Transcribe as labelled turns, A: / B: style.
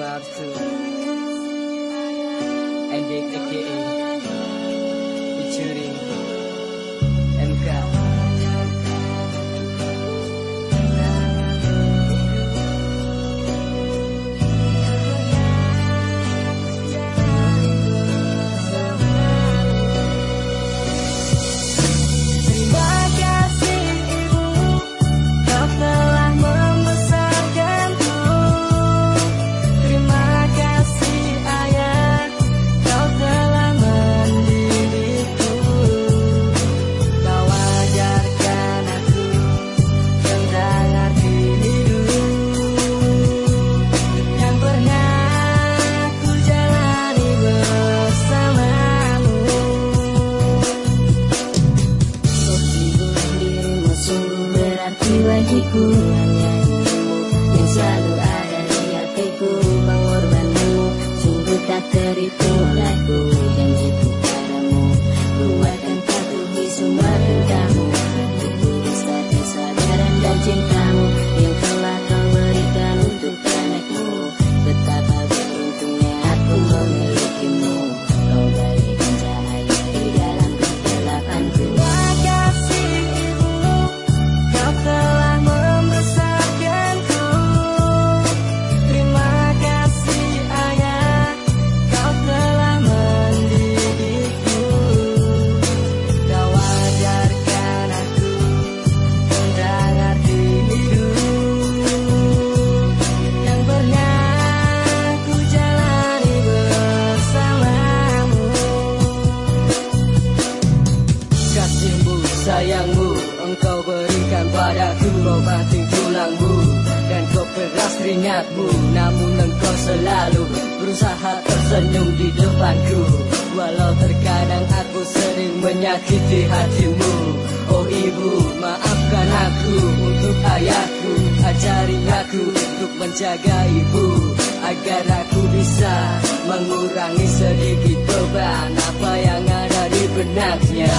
A: Matsu. And Jake, aka
B: bagiku yang selalu ada di hatiku pengorbanmu sungguh tak terhitung aku janjiku padamu ku akan patuhi semua tentangmu untuk bisa kesadaran dan cintamu yang telah kau berikan untuk anakmu betapa beruntungnya aku memilikimu
A: sayangmu Engkau berikan padaku Obati tulangmu Dan kau peras keringatmu. Namun engkau selalu Berusaha tersenyum di depanku. Walau terkadang aku sering menyakiti hatimu. Oh ibu, maafkan aku Untuk ayahku. Ajari aku untuk menjaga ibu Agar aku bisa mengurangi sedikit beban Apa yang ada di benaknya